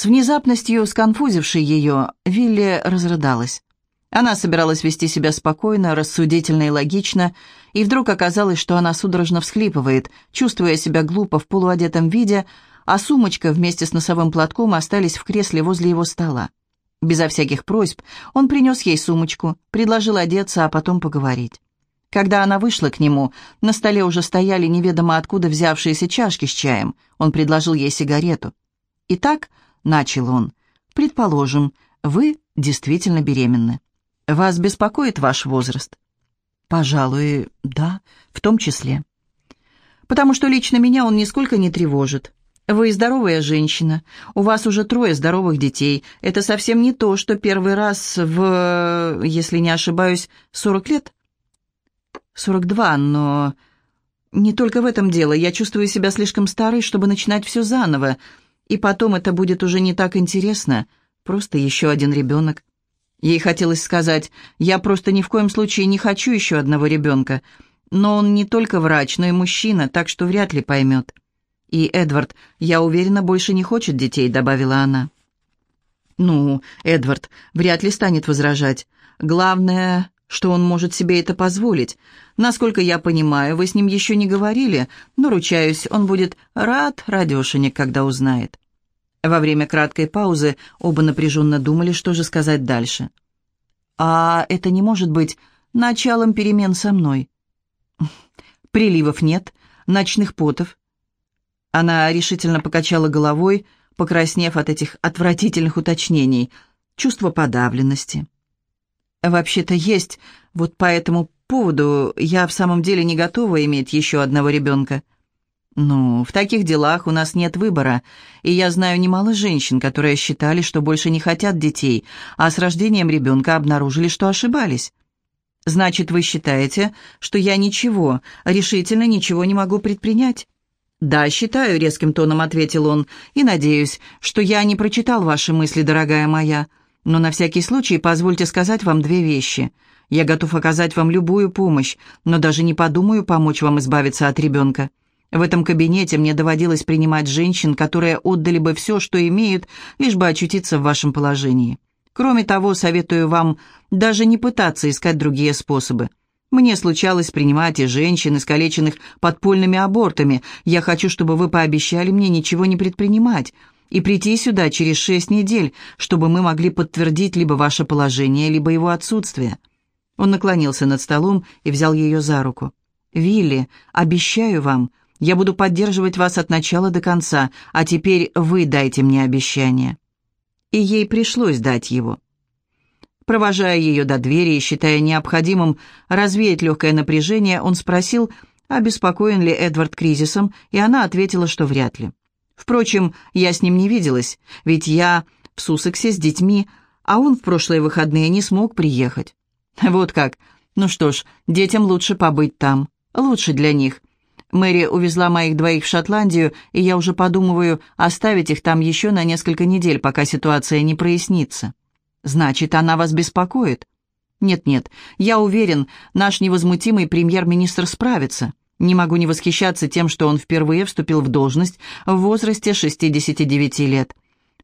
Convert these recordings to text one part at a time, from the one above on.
С внезапностью, сконфузившей ее, Вилли разрыдалась. Она собиралась вести себя спокойно, рассудительно и логично, и вдруг оказалось, что она судорожно всхлипывает, чувствуя себя глупо в полуодетом виде, а сумочка вместе с носовым платком остались в кресле возле его стола. Безо всяких просьб он принес ей сумочку, предложил одеться, а потом поговорить. Когда она вышла к нему, на столе уже стояли неведомо откуда взявшиеся чашки с чаем. Он предложил ей сигарету. «Итак», — начал он, — «предположим, вы действительно беременны. Вас беспокоит ваш возраст?» «Пожалуй, да, в том числе». «Потому что лично меня он нисколько не тревожит. Вы здоровая женщина, у вас уже трое здоровых детей. Это совсем не то, что первый раз в, если не ошибаюсь, сорок лет?» «Сорок два, но...» «Не только в этом дело. Я чувствую себя слишком старой, чтобы начинать все заново. И потом это будет уже не так интересно. Просто еще один ребенок». Ей хотелось сказать, «Я просто ни в коем случае не хочу еще одного ребенка». Но он не только врач, но и мужчина, так что вряд ли поймет. «И Эдвард, я уверена, больше не хочет детей», — добавила она. «Ну, Эдвард вряд ли станет возражать. Главное, что он может себе это позволить. Насколько я понимаю, вы с ним еще не говорили, но, ручаюсь, он будет рад, радешенек, когда узнает». Во время краткой паузы оба напряженно думали, что же сказать дальше. «А это не может быть началом перемен со мной?» «Приливов нет, ночных потов, она решительно покачала головой, покраснев от этих отвратительных уточнений. Чувство подавленности. «Вообще-то есть. Вот по этому поводу я в самом деле не готова иметь еще одного ребенка». «Ну, в таких делах у нас нет выбора, и я знаю немало женщин, которые считали, что больше не хотят детей, а с рождением ребенка обнаружили, что ошибались». «Значит, вы считаете, что я ничего, решительно ничего не могу предпринять?» «Да, считаю», — резким тоном ответил он, «и надеюсь, что я не прочитал ваши мысли, дорогая моя. Но на всякий случай позвольте сказать вам две вещи. Я готов оказать вам любую помощь, но даже не подумаю помочь вам избавиться от ребенка. В этом кабинете мне доводилось принимать женщин, которые отдали бы все, что имеют, лишь бы очутиться в вашем положении. Кроме того, советую вам даже не пытаться искать другие способы. Мне случалось принимать и женщин, искалеченных подпольными абортами. Я хочу, чтобы вы пообещали мне ничего не предпринимать и прийти сюда через шесть недель, чтобы мы могли подтвердить либо ваше положение, либо его отсутствие». Он наклонился над столом и взял ее за руку. «Вилли, обещаю вам, я буду поддерживать вас от начала до конца, а теперь вы дайте мне обещание». И ей пришлось дать его. Провожая ее до двери и считая необходимым развеять легкое напряжение, он спросил, обеспокоен ли Эдвард кризисом, и она ответила, что вряд ли. Впрочем, я с ним не виделась, ведь я в Суссексе с детьми, а он в прошлые выходные не смог приехать. Вот как. Ну что ж, детям лучше побыть там. Лучше для них. Мэри увезла моих двоих в Шотландию, и я уже подумываю оставить их там еще на несколько недель, пока ситуация не прояснится. Значит, она вас беспокоит? Нет-нет, я уверен, наш невозмутимый премьер-министр справится. Не могу не восхищаться тем, что он впервые вступил в должность в возрасте 69 лет.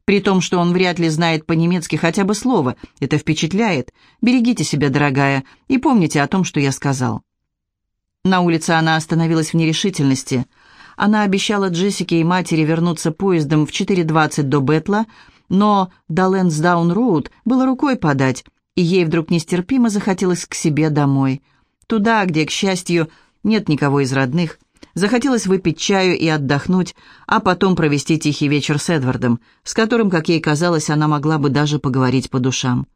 При том, что он вряд ли знает по-немецки хотя бы слово, это впечатляет. Берегите себя, дорогая, и помните о том, что я сказал. На улице она остановилась в нерешительности. Она обещала Джессике и матери вернуться поездом в 4.20 до Бетла, но до Лэнсдаун-Роуд было рукой подать, и ей вдруг нестерпимо захотелось к себе домой. Туда, где, к счастью, нет никого из родных. Захотелось выпить чаю и отдохнуть, а потом провести тихий вечер с Эдвардом, с которым, как ей казалось, она могла бы даже поговорить по душам.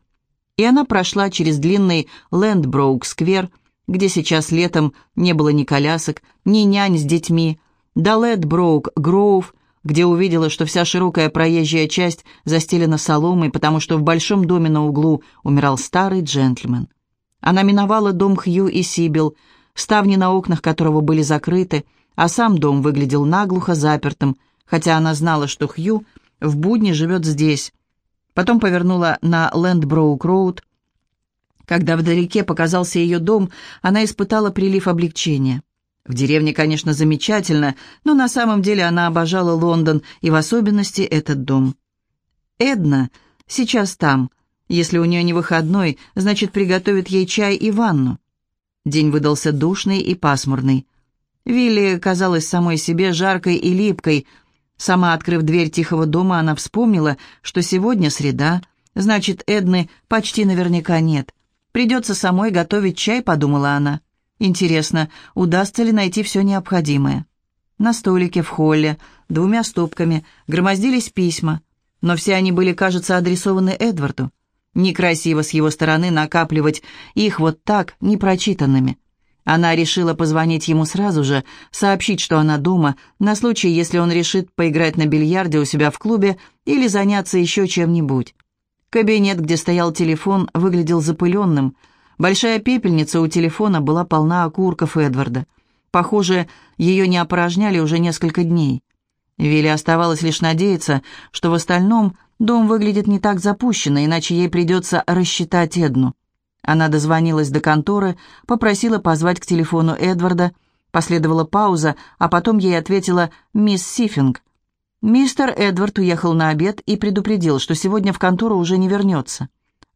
И она прошла через длинный Лэндброук-сквер, где сейчас летом не было ни колясок, ни нянь с детьми, до Лэндброук-Гроув, где увидела, что вся широкая проезжая часть застелена соломой, потому что в большом доме на углу умирал старый джентльмен. Она миновала дом Хью и Сибил, ставни на окнах которого были закрыты, а сам дом выглядел наглухо запертым, хотя она знала, что Хью в будни живет здесь. Потом повернула на Лэндброук-Роуд. Когда вдалеке показался ее дом, она испытала прилив облегчения. В деревне, конечно, замечательно, но на самом деле она обожала Лондон и в особенности этот дом. Эдна сейчас там. Если у нее не выходной, значит, приготовит ей чай и ванну. День выдался душный и пасмурный. Вилли казалась самой себе жаркой и липкой. Сама открыв дверь тихого дома, она вспомнила, что сегодня среда, значит, Эдны почти наверняка нет. Придется самой готовить чай, подумала она. Интересно, удастся ли найти все необходимое. На столике в холле двумя стопками громоздились письма, но все они были, кажется, адресованы Эдварду. Некрасиво с его стороны накапливать их вот так, непрочитанными. Она решила позвонить ему сразу же, сообщить, что она дома, на случай, если он решит поиграть на бильярде у себя в клубе или заняться еще чем-нибудь. Кабинет, где стоял телефон, выглядел запыленным. Большая пепельница у телефона была полна окурков Эдварда. Похоже, ее не опорожняли уже несколько дней. Вилли оставалось лишь надеяться, что в остальном дом выглядит не так запущенно, иначе ей придется рассчитать Эдну. Она дозвонилась до конторы, попросила позвать к телефону Эдварда. Последовала пауза, а потом ей ответила мисс Сифинг. Мистер Эдвард уехал на обед и предупредил, что сегодня в контору уже не вернется.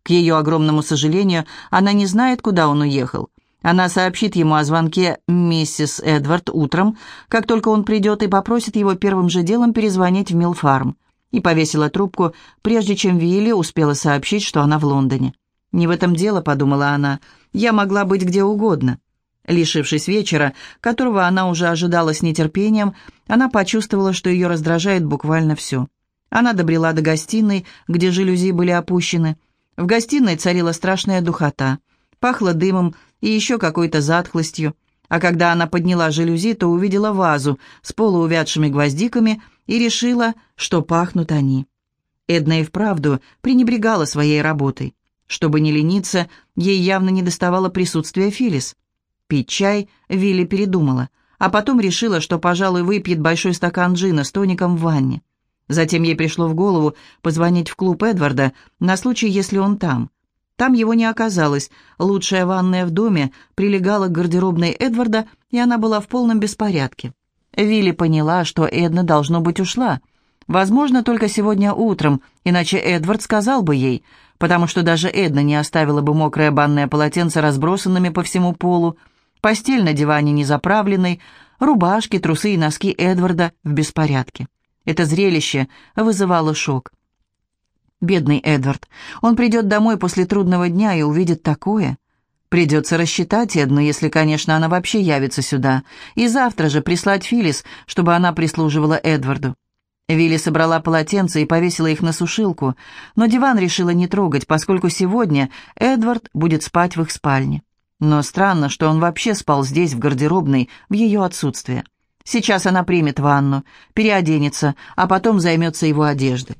К ее огромному сожалению, она не знает, куда он уехал. Она сообщит ему о звонке миссис Эдвард утром, как только он придет, и попросит его первым же делом перезвонить в Милфарм. И повесила трубку, прежде чем Вилли успела сообщить, что она в Лондоне. «Не в этом дело», — подумала она, — «я могла быть где угодно». Лишившись вечера, которого она уже ожидала с нетерпением, она почувствовала, что ее раздражает буквально все. Она добрела до гостиной, где жалюзи были опущены. В гостиной царила страшная духота. Пахло дымом и еще какой-то затхлостью. А когда она подняла жалюзи, то увидела вазу с полуувядшими гвоздиками и решила, что пахнут они. Эдна и вправду пренебрегала своей работой. Чтобы не лениться, ей явно не доставало присутствия Филис. Пить чай Вилли передумала, а потом решила, что, пожалуй, выпьет большой стакан джина с тоником в ванне. Затем ей пришло в голову позвонить в клуб Эдварда на случай, если он там. Там его не оказалось. Лучшая ванная в доме прилегала к гардеробной Эдварда, и она была в полном беспорядке. Вилли поняла, что Эдна, должно быть, ушла. Возможно, только сегодня утром, иначе Эдвард сказал бы ей – потому что даже Эдна не оставила бы мокрое банное полотенце разбросанными по всему полу, постель на диване не заправленной, рубашки, трусы и носки Эдварда в беспорядке. Это зрелище вызывало шок. Бедный Эдвард. Он придет домой после трудного дня и увидит такое. Придется рассчитать Эдну, если, конечно, она вообще явится сюда, и завтра же прислать Филис, чтобы она прислуживала Эдварду. Вилли собрала полотенца и повесила их на сушилку, но диван решила не трогать, поскольку сегодня Эдвард будет спать в их спальне. Но странно, что он вообще спал здесь, в гардеробной, в ее отсутствие. Сейчас она примет ванну, переоденется, а потом займется его одеждой.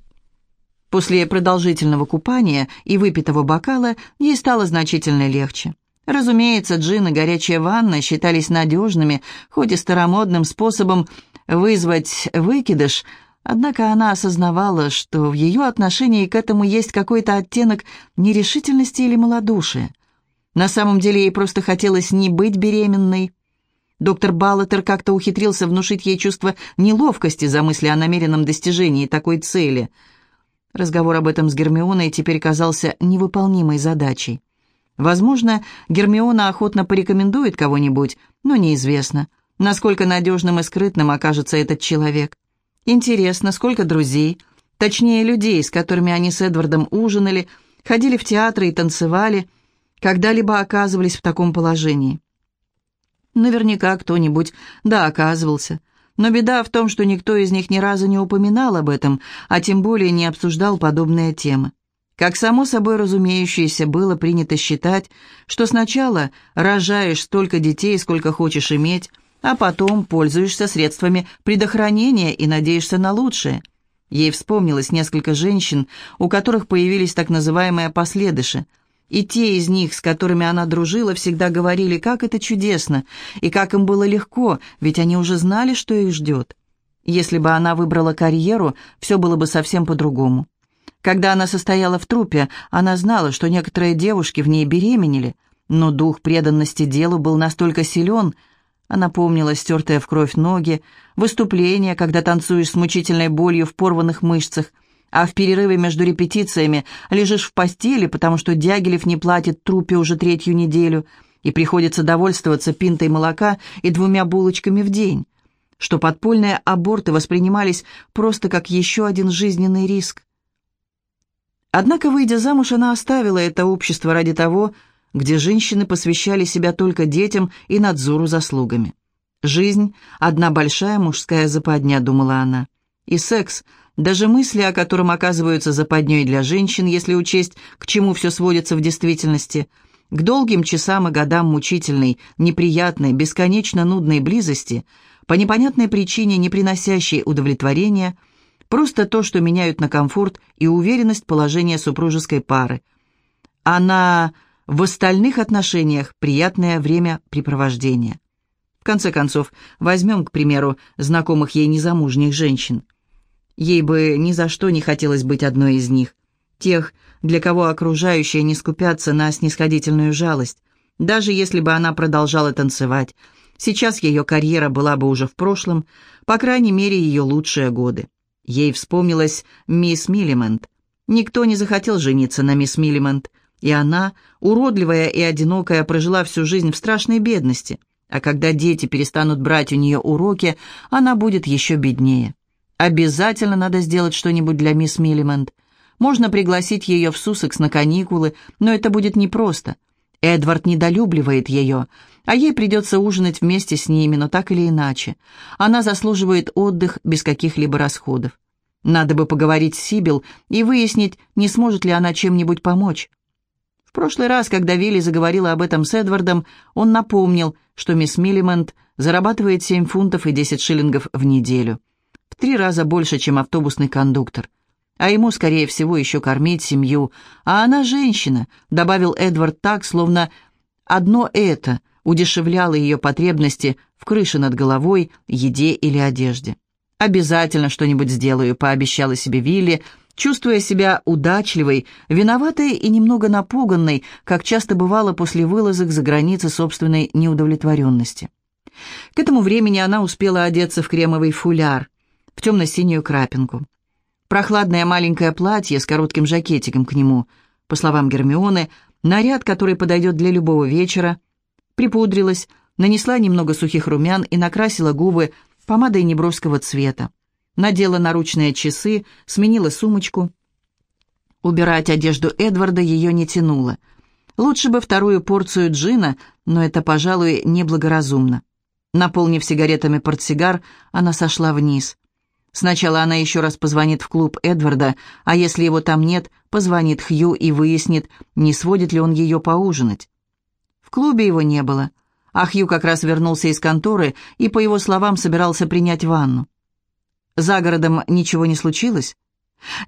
После продолжительного купания и выпитого бокала ей стало значительно легче. Разумеется, джин и горячая ванна считались надежными, хоть и старомодным способом вызвать выкидыш – Однако она осознавала, что в ее отношении к этому есть какой-то оттенок нерешительности или малодушия. На самом деле ей просто хотелось не быть беременной. Доктор Баллатер как-то ухитрился внушить ей чувство неловкости за мысли о намеренном достижении такой цели. Разговор об этом с Гермионой теперь казался невыполнимой задачей. Возможно, Гермиона охотно порекомендует кого-нибудь, но неизвестно, насколько надежным и скрытным окажется этот человек. Интересно, сколько друзей, точнее людей, с которыми они с Эдвардом ужинали, ходили в театры и танцевали, когда-либо оказывались в таком положении. Наверняка кто-нибудь, да, оказывался. Но беда в том, что никто из них ни разу не упоминал об этом, а тем более не обсуждал подобные темы. Как само собой разумеющееся, было принято считать, что сначала рожаешь столько детей, сколько хочешь иметь, а потом пользуешься средствами предохранения и надеешься на лучшее. Ей вспомнилось несколько женщин, у которых появились так называемые последыши. И те из них, с которыми она дружила, всегда говорили, как это чудесно, и как им было легко, ведь они уже знали, что их ждет. Если бы она выбрала карьеру, все было бы совсем по-другому. Когда она состояла в трупе, она знала, что некоторые девушки в ней беременели, но дух преданности делу был настолько силен, она помнила стертые в кровь ноги, выступления, когда танцуешь с мучительной болью в порванных мышцах, а в перерыве между репетициями лежишь в постели, потому что Дягилев не платит трупе уже третью неделю, и приходится довольствоваться пинтой молока и двумя булочками в день, что подпольные аборты воспринимались просто как еще один жизненный риск. Однако, выйдя замуж, она оставила это общество ради того, где женщины посвящали себя только детям и надзору за слугами. «Жизнь — одна большая мужская западня», — думала она. «И секс — даже мысли о котором оказываются западней для женщин, если учесть, к чему все сводится в действительности, к долгим часам и годам мучительной, неприятной, бесконечно нудной близости, по непонятной причине, не приносящей удовлетворения, просто то, что меняют на комфорт и уверенность положения супружеской пары. Она в остальных отношениях приятное времяпрепровождение. В конце концов, возьмем, к примеру, знакомых ей незамужних женщин – Ей бы ни за что не хотелось быть одной из них. Тех, для кого окружающие не скупятся на снисходительную жалость. Даже если бы она продолжала танцевать, сейчас ее карьера была бы уже в прошлом, по крайней мере, ее лучшие годы. Ей вспомнилась мисс Миллимент. Никто не захотел жениться на мисс Миллимент, и она, уродливая и одинокая, прожила всю жизнь в страшной бедности, а когда дети перестанут брать у нее уроки, она будет еще беднее. Обязательно надо сделать что-нибудь для мисс Миллимент. Можно пригласить ее в Суссекс на каникулы, но это будет непросто. Эдвард недолюбливает ее, а ей придется ужинать вместе с ними, но так или иначе. Она заслуживает отдых без каких-либо расходов. Надо бы поговорить с Сибил и выяснить, не сможет ли она чем-нибудь помочь. В прошлый раз, когда Вилли заговорила об этом с Эдвардом, он напомнил, что мисс Миллимент зарабатывает 7 фунтов и 10 шиллингов в неделю три раза больше, чем автобусный кондуктор. А ему, скорее всего, еще кормить семью. А она женщина, добавил Эдвард так, словно одно это удешевляло ее потребности в крыше над головой, еде или одежде. «Обязательно что-нибудь сделаю», — пообещала себе Вилли, чувствуя себя удачливой, виноватой и немного напуганной, как часто бывало после вылазок за границы собственной неудовлетворенности. К этому времени она успела одеться в кремовый фуляр, в темно-синюю крапинку. Прохладное маленькое платье с коротким жакетиком к нему, по словам Гермионы, наряд, который подойдет для любого вечера, припудрилась, нанесла немного сухих румян и накрасила губы помадой неброского цвета. Надела наручные часы, сменила сумочку. Убирать одежду Эдварда ее не тянуло. Лучше бы вторую порцию джина, но это, пожалуй, неблагоразумно. Наполнив сигаретами портсигар, она сошла вниз. Сначала она еще раз позвонит в клуб Эдварда, а если его там нет, позвонит Хью и выяснит, не сводит ли он ее поужинать. В клубе его не было, а Хью как раз вернулся из конторы и, по его словам, собирался принять ванну. За городом ничего не случилось?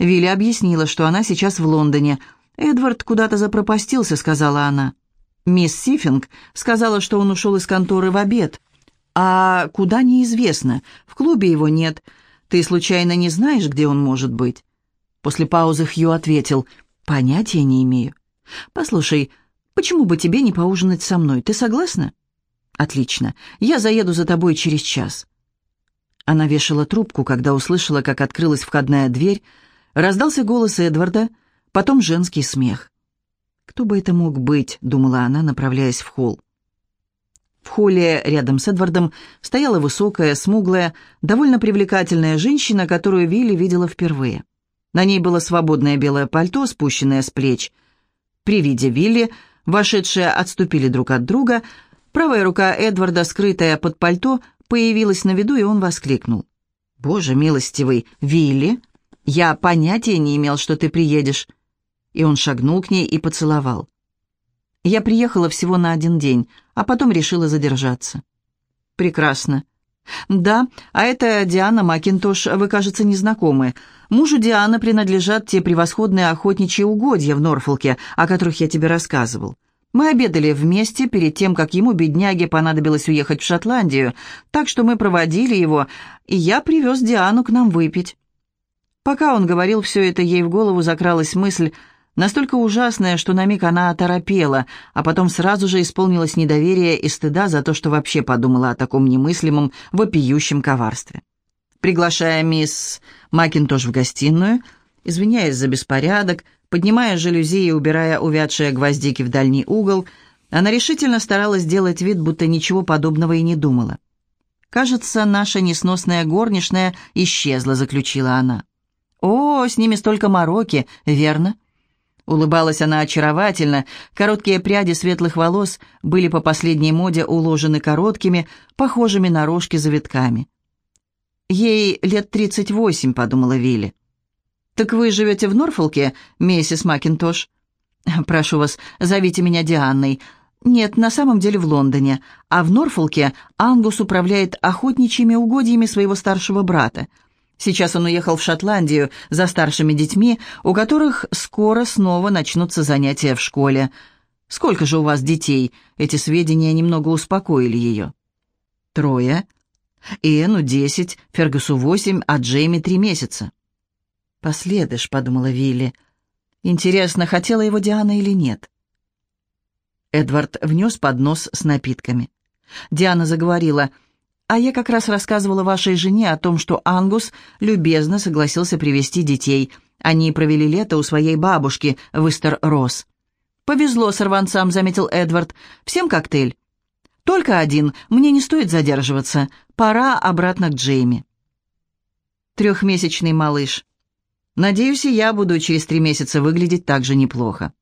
Вилли объяснила, что она сейчас в Лондоне. «Эдвард куда-то запропастился», — сказала она. Мисс Сифинг сказала, что он ушел из конторы в обед. «А куда неизвестно. В клубе его нет. Ты случайно не знаешь, где он может быть?» После паузы Хью ответил, «Понятия не имею. Послушай, почему бы тебе не поужинать со мной? Ты согласна?» «Отлично. Я заеду за тобой через час». Она вешала трубку, когда услышала, как открылась входная дверь, раздался голос Эдварда, потом женский смех. «Кто бы это мог быть?» — думала она, направляясь в холл. В холле рядом с Эдвардом стояла высокая, смуглая, довольно привлекательная женщина, которую Вилли видела впервые. На ней было свободное белое пальто, спущенное с плеч. При виде Вилли вошедшие отступили друг от друга. Правая рука Эдварда, скрытая под пальто, появилась на виду, и он воскликнул. «Боже милостивый, Вилли, я понятия не имел, что ты приедешь». И он шагнул к ней и поцеловал. Я приехала всего на один день, а потом решила задержаться. Прекрасно. Да, а это Диана Макинтош, вы, кажется, не знакомы. Мужу Дианы принадлежат те превосходные охотничьи угодья в Норфолке, о которых я тебе рассказывал. Мы обедали вместе перед тем, как ему, бедняге, понадобилось уехать в Шотландию, так что мы проводили его, и я привез Диану к нам выпить. Пока он говорил все это, ей в голову закралась мысль, Настолько ужасное, что на миг она оторопела, а потом сразу же исполнилось недоверие и стыда за то, что вообще подумала о таком немыслимом, вопиющем коварстве. Приглашая мисс Макинтош в гостиную, извиняясь за беспорядок, поднимая жалюзи и убирая увядшие гвоздики в дальний угол, она решительно старалась сделать вид, будто ничего подобного и не думала. «Кажется, наша несносная горничная исчезла», — заключила она. «О, с ними столько мороки, верно?» Улыбалась она очаровательно, короткие пряди светлых волос были по последней моде уложены короткими, похожими на рожки завитками. «Ей лет тридцать восемь», — подумала Вилли. «Так вы живете в Норфолке, миссис Макинтош?» «Прошу вас, зовите меня Дианной. Нет, на самом деле в Лондоне, а в Норфолке Ангус управляет охотничьими угодьями своего старшего брата. Сейчас он уехал в Шотландию за старшими детьми, у которых скоро снова начнутся занятия в школе. Сколько же у вас детей? Эти сведения немного успокоили ее. Трое. Иэну десять, Фергусу восемь, а Джейми три месяца. «Последыш», — подумала Вилли. «Интересно, хотела его Диана или нет?» Эдвард внес поднос с напитками. Диана заговорила. «А я как раз рассказывала вашей жене о том, что Ангус любезно согласился привести детей. Они провели лето у своей бабушки в Истер-Росс». «Повезло сорванцам», — заметил Эдвард. «Всем коктейль?» «Только один. Мне не стоит задерживаться. Пора обратно к Джейми». Трехмесячный малыш. Надеюсь, и я буду через три месяца выглядеть так же неплохо.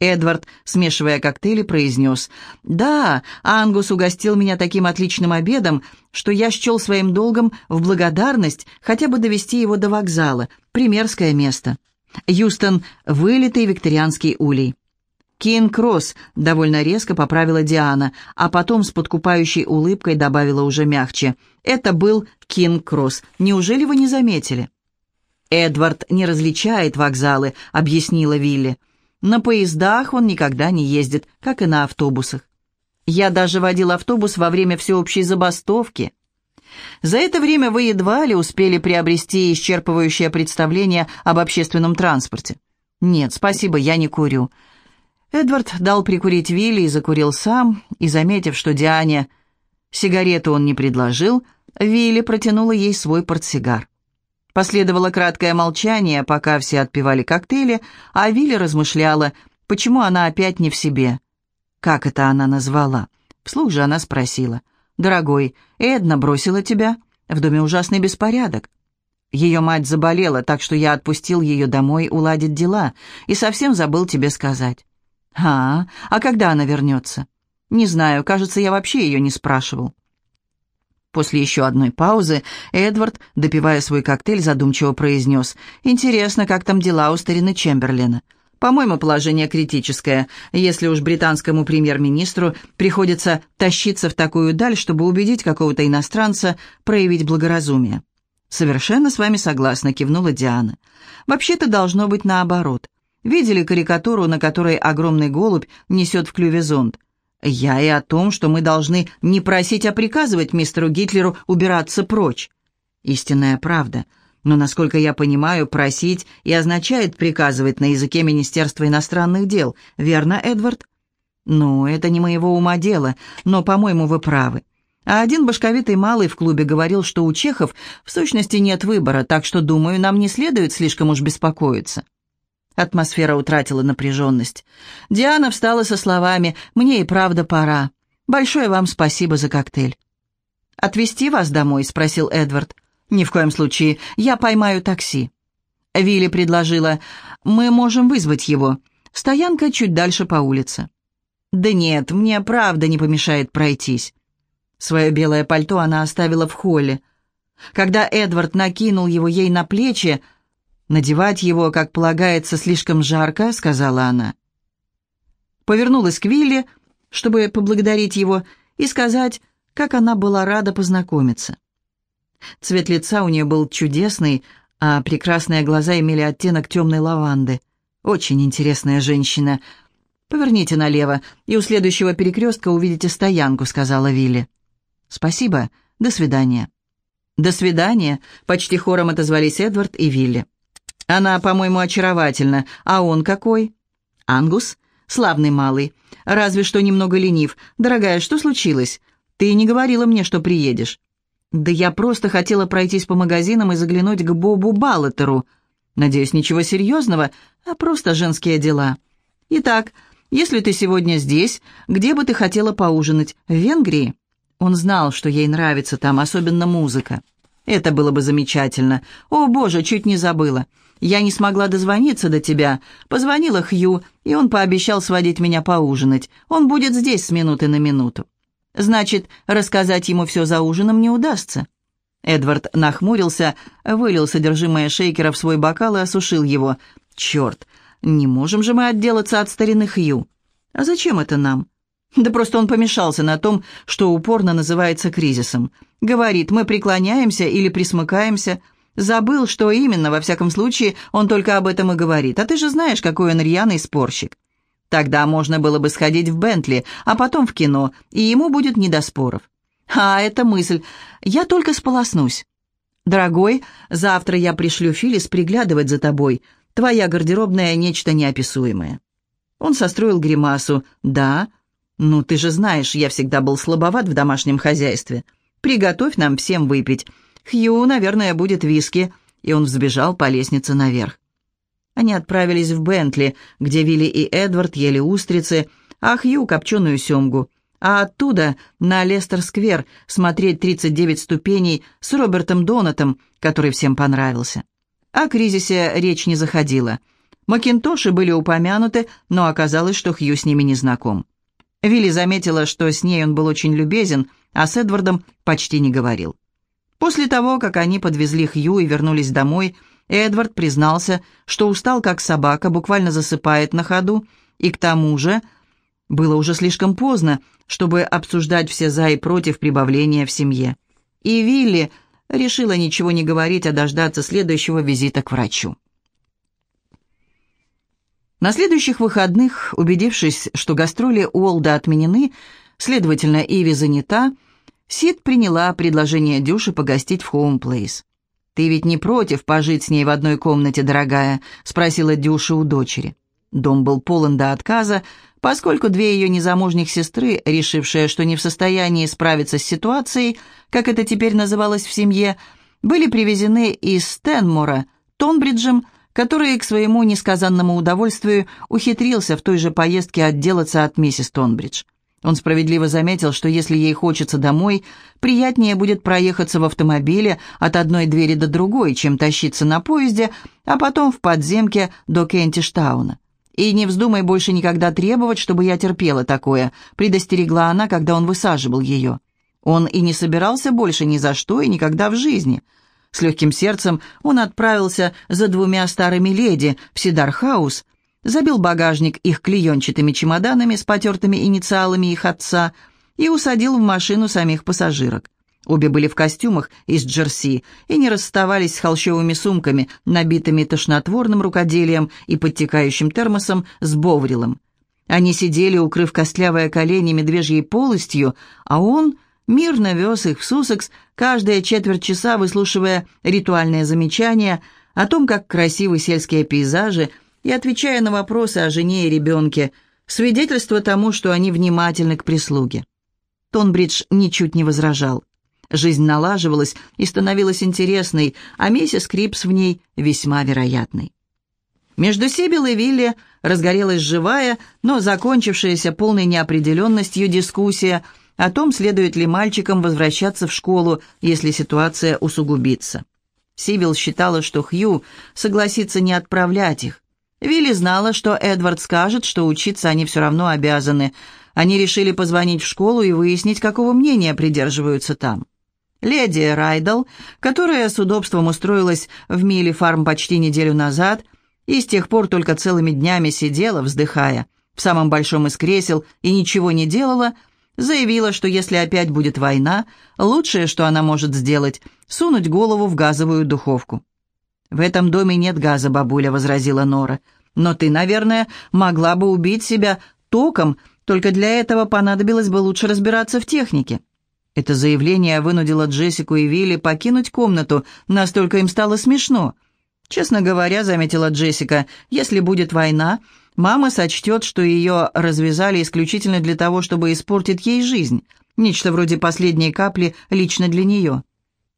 Эдвард, смешивая коктейли, произнес. «Да, Ангус угостил меня таким отличным обедом, что я счел своим долгом в благодарность хотя бы довести его до вокзала. Премерзкое место. Юстон — вылитый викторианский улей». «Кинг-Кросс», — довольно резко поправила Диана, а потом с подкупающей улыбкой добавила уже мягче. «Это был Кинг-Кросс. Неужели вы не заметили?» «Эдвард не различает вокзалы», — объяснила Вилли. На поездах он никогда не ездит, как и на автобусах. Я даже водил автобус во время всеобщей забастовки. За это время вы едва ли успели приобрести исчерпывающее представление об общественном транспорте. Нет, спасибо, я не курю. Эдвард дал прикурить Вилли и закурил сам, и, заметив, что Диане сигарету он не предложил, Вилли протянула ей свой портсигар. Последовало краткое молчание, пока все отпивали коктейли, а Вилли размышляла, почему она опять не в себе. Как это она назвала? Вслух же она спросила. «Дорогой, Эдна бросила тебя? В доме ужасный беспорядок». Ее мать заболела, так что я отпустил ее домой уладить дела и совсем забыл тебе сказать. «А, а когда она вернется?» «Не знаю, кажется, я вообще ее не спрашивал». После еще одной паузы Эдвард, допивая свой коктейль, задумчиво произнес. «Интересно, как там дела у старины Чемберлина?» «По-моему, положение критическое, если уж британскому премьер-министру приходится тащиться в такую даль, чтобы убедить какого-то иностранца проявить благоразумие». «Совершенно с вами согласна», — кивнула Диана. «Вообще-то должно быть наоборот. Видели карикатуру, на которой огромный голубь несет в клюве зонт? Я и о том, что мы должны не просить, а приказывать мистеру Гитлеру убираться прочь. Истинная правда. Но, насколько я понимаю, просить и означает приказывать на языке Министерства иностранных дел. Верно, Эдвард? Ну, это не моего ума дело, но, по-моему, вы правы. А один башковитый малый в клубе говорил, что у чехов в сущности нет выбора, так что, думаю, нам не следует слишком уж беспокоиться. Атмосфера утратила напряженность. Диана встала со словами «Мне и правда пора. Большое вам спасибо за коктейль». «Отвезти вас домой?» — спросил Эдвард. «Ни в коем случае. Я поймаю такси». Вилли предложила «Мы можем вызвать его. Стоянка чуть дальше по улице». «Да нет, мне правда не помешает пройтись». Свое белое пальто она оставила в холле. Когда Эдвард накинул его ей на плечи, «Надевать его, как полагается, слишком жарко», — сказала она. Повернулась к Вилли, чтобы поблагодарить его и сказать, как она была рада познакомиться. Цвет лица у нее был чудесный, а прекрасные глаза имели оттенок темной лаванды. Очень интересная женщина. «Поверните налево, и у следующего перекрестка увидите стоянку», — сказала Вилли. «Спасибо. До свидания». «До свидания», — почти хором отозвались Эдвард и Вилли. Она, по-моему, очаровательна. А он какой? Ангус? Славный малый. Разве что немного ленив. Дорогая, что случилось? Ты не говорила мне, что приедешь. Да я просто хотела пройтись по магазинам и заглянуть к Бобу Баллетеру. «Надеюсь, ничего серьезного, а просто женские дела. Итак, если ты сегодня здесь, где бы ты хотела поужинать? В Венгрии?» Он знал, что ей нравится там, особенно музыка. «Это было бы замечательно. О, боже, чуть не забыла. Я не смогла дозвониться до тебя. Позвонила Хью, и он пообещал сводить меня поужинать. Он будет здесь с минуты на минуту. Значит, рассказать ему все за ужином не удастся». Эдвард нахмурился, вылил содержимое шейкера в свой бокал и осушил его. «Черт, не можем же мы отделаться от старины Хью. А зачем это нам? Да просто он помешался на том, что упорно называется кризисом. Говорит, мы преклоняемся или присмыкаемся. Забыл, что именно, во всяком случае, он только об этом и говорит. А ты же знаешь, какой он рьяный спорщик. Тогда можно было бы сходить в Бентли, а потом в кино, и ему будет не до споров. А, это мысль. Я только сполоснусь. Дорогой, завтра я пришлю Филис приглядывать за тобой. Твоя гардеробная — нечто неописуемое. Он состроил гримасу. «Да, «Ну, ты же знаешь, я всегда был слабоват в домашнем хозяйстве. Приготовь нам всем выпить. Хью, наверное, будет виски». И он взбежал по лестнице наверх. Они отправились в Бентли, где Вилли и Эдвард ели устрицы, а Хью — копченую семгу. А оттуда на Лестер-сквер смотреть «39 ступеней» с Робертом Донатом, который всем понравился. О кризисе речь не заходила. Макинтоши были упомянуты, но оказалось, что Хью с ними не знаком. Вилли заметила, что с ней он был очень любезен, а с Эдвардом почти не говорил. После того, как они подвезли Хью и вернулись домой, Эдвард признался, что устал как собака, буквально засыпает на ходу, и к тому же было уже слишком поздно, чтобы обсуждать все «за» и «против» прибавления в семье. И Вилли решила ничего не говорить, а дождаться следующего визита к врачу. На следующих выходных, убедившись, что гастроли Уолдо отменены, следовательно, Иви занята, Сид приняла предложение Дюши погостить в Хоум-Плейс. «Ты ведь не против пожить с ней в одной комнате, дорогая?» — спросила Дюша у дочери. Дом был полон до отказа, поскольку две ее незамужних сестры, решившие, что не в состоянии справиться с ситуацией, как это теперь называлось в семье, были привезены из Стэнмора, Тонбриджем, который к своему несказанному удовольствию ухитрился в той же поездке отделаться от миссис Тонбридж. Он справедливо заметил, что если ей хочется домой, приятнее будет проехаться в автомобиле от одной двери до другой, чем тащиться на поезде, а потом в подземке до Кентиштауна. «И не вздумай больше никогда требовать, чтобы я терпела такое», предостерегла она, когда он высаживал ее. Он и не собирался больше ни за что и никогда в жизни – с легким сердцем он отправился за двумя старыми леди в Сидархаус, забил багажник их клеенчатыми чемоданами с потертыми инициалами их отца и усадил в машину самих пассажирок. Обе были в костюмах из джерси и не расставались с холщовыми сумками, набитыми тошнотворным рукоделием и подтекающим термосом с боврилом. Они сидели, укрыв костлявое колени медвежьей полостью, а он мирно вез их в Суссекс, каждые четверть часа выслушивая ритуальные замечания о том, как красивы сельские пейзажи, и отвечая на вопросы о жене и ребенке, свидетельство тому, что они внимательны к прислуге. Тонбридж ничуть не возражал. Жизнь налаживалась и становилась интересной, а миссис Крипс в ней весьма вероятной. Между Сибил и Вилли разгорелась живая, но закончившаяся полной неопределенностью дискуссия – о том, следует ли мальчикам возвращаться в школу, если ситуация усугубится. Сибил считала, что Хью согласится не отправлять их. Вилли знала, что Эдвард скажет, что учиться они все равно обязаны. Они решили позвонить в школу и выяснить, какого мнения придерживаются там. Леди Райдл, которая с удобством устроилась в Милли Фарм почти неделю назад и с тех пор только целыми днями сидела, вздыхая, в самом большом из кресел и ничего не делала, заявила, что если опять будет война, лучшее, что она может сделать, сунуть голову в газовую духовку. «В этом доме нет газа, бабуля», — возразила Нора. «Но ты, наверное, могла бы убить себя током, только для этого понадобилось бы лучше разбираться в технике». Это заявление вынудило Джессику и Вилли покинуть комнату, настолько им стало смешно. «Честно говоря», — заметила Джессика, — «если будет война, Мама сочтет, что ее развязали исключительно для того, чтобы испортить ей жизнь. Нечто вроде последней капли лично для нее.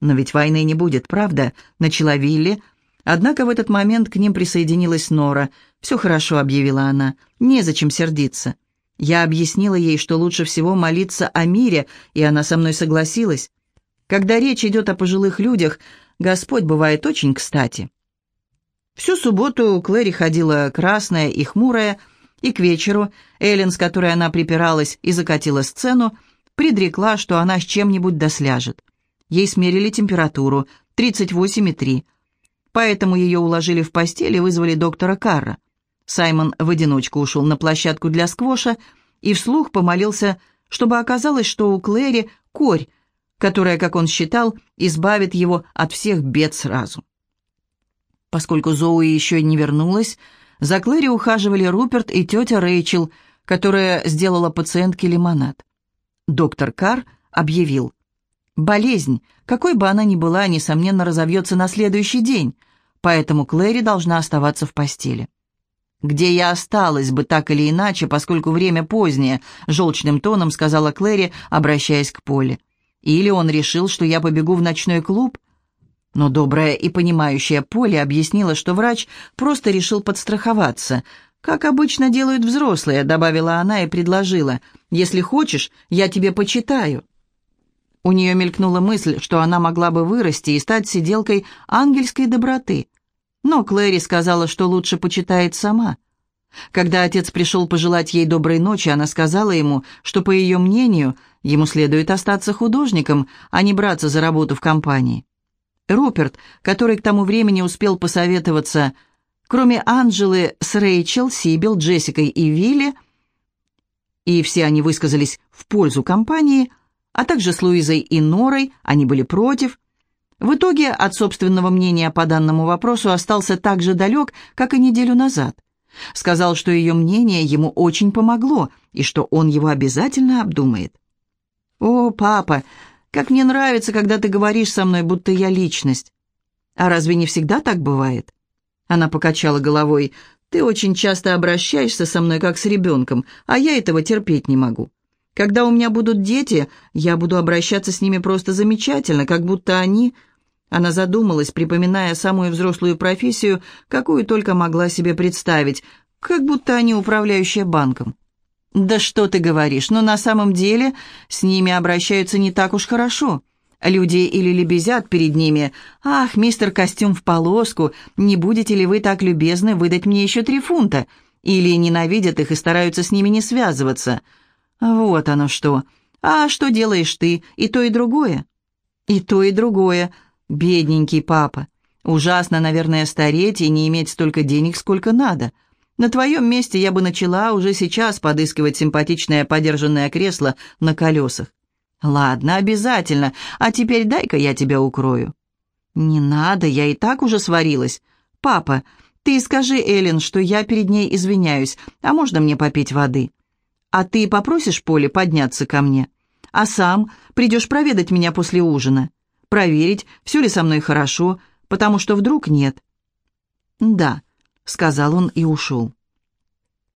«Но ведь войны не будет, правда?» — начала Вилли. Однако в этот момент к ним присоединилась Нора. «Все хорошо», — объявила она, — «незачем сердиться». Я объяснила ей, что лучше всего молиться о мире, и она со мной согласилась. Когда речь идет о пожилых людях, Господь бывает очень кстати. Всю субботу Клэри ходила красная и хмурая, и к вечеру Эллен, с которой она припиралась и закатила сцену, предрекла, что она с чем-нибудь досляжет. Ей смерили температуру 38,3. Поэтому ее уложили в постель и вызвали доктора Карра. Саймон в одиночку ушел на площадку для сквоша и вслух помолился, чтобы оказалось, что у Клэри корь, которая, как он считал, избавит его от всех бед сразу. Поскольку Зоуи еще не вернулась, за Клэри ухаживали Руперт и тетя Рэйчел, которая сделала пациентке лимонад. Доктор Карр объявил, «Болезнь, какой бы она ни была, несомненно, разовьется на следующий день, поэтому Клэри должна оставаться в постели». «Где я осталась бы так или иначе, поскольку время позднее», — желчным тоном сказала Клэри, обращаясь к Поле. «Или он решил, что я побегу в ночной клуб?» Но добрая и понимающая Поле объяснила, что врач просто решил подстраховаться. «Как обычно делают взрослые», — добавила она и предложила. «Если хочешь, я тебе почитаю». У нее мелькнула мысль, что она могла бы вырасти и стать сиделкой ангельской доброты. Но Клэри сказала, что лучше почитает сама. Когда отец пришел пожелать ей доброй ночи, она сказала ему, что, по ее мнению, ему следует остаться художником, а не браться за работу в компании. Руперт, который к тому времени успел посоветоваться, кроме Анджелы с Рэйчел, Сибил, Джессикой и Вилли, и все они высказались в пользу компании, а также с Луизой и Норой, они были против. В итоге от собственного мнения по данному вопросу остался так же далек, как и неделю назад. Сказал, что ее мнение ему очень помогло и что он его обязательно обдумает. «О, папа, как мне нравится, когда ты говоришь со мной, будто я личность. А разве не всегда так бывает?» Она покачала головой. «Ты очень часто обращаешься со мной, как с ребенком, а я этого терпеть не могу. Когда у меня будут дети, я буду обращаться с ними просто замечательно, как будто они...» Она задумалась, припоминая самую взрослую профессию, какую только могла себе представить, как будто они управляющие банком. «Да что ты говоришь, но на самом деле с ними обращаются не так уж хорошо. Люди или лебезят перед ними. «Ах, мистер костюм в полоску, не будете ли вы так любезны выдать мне еще три фунта?» Или ненавидят их и стараются с ними не связываться. Вот оно что. А что делаешь ты? И то, и другое. И то, и другое. Бедненький папа. Ужасно, наверное, стареть и не иметь столько денег, сколько надо. На твоем месте я бы начала уже сейчас подыскивать симпатичное подержанное кресло на колесах. Ладно, обязательно. А теперь дай-ка я тебя укрою. Не надо, я и так уже сварилась. Папа, ты скажи Эллен, что я перед ней извиняюсь, а можно мне попить воды? А ты попросишь Поле подняться ко мне? А сам придешь проведать меня после ужина? Проверить, все ли со мной хорошо, потому что вдруг нет. Да, — сказал он и ушел.